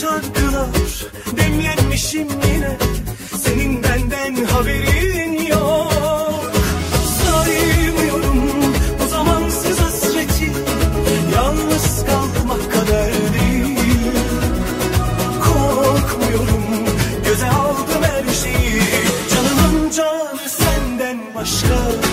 şarkılar. Demlenmişim yine. Senin benden haberin yok. Saymıyorum bu zamansız hasreti. Yalnız kalmak kader değil. Korkmuyorum. Göze aldım her şeyi. Canımın canı senden başka.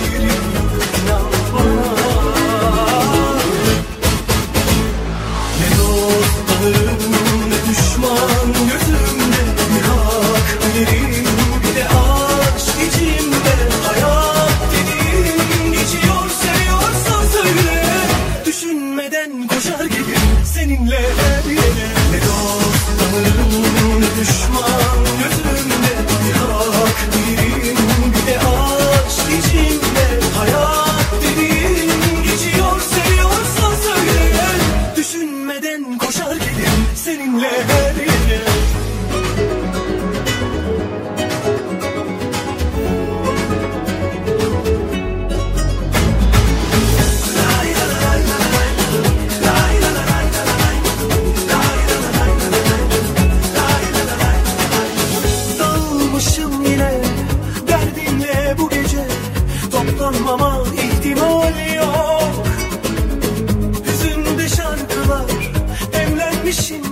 diyene Ne düşman Gözümde bir hak birim Bir de içimde hayat dediğim Geçiyor seviyorsan söyle Düşünmeden koşar seninle her yere. sevmişim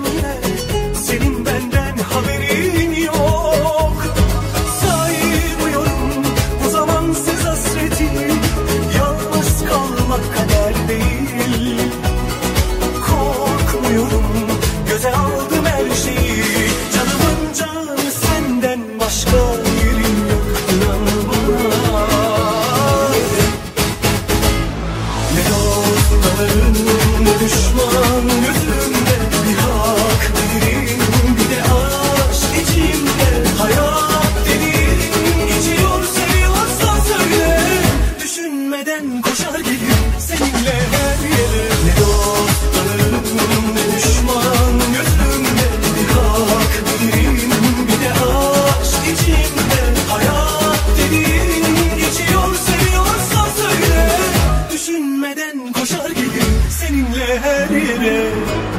koşar giderim seninle her yere.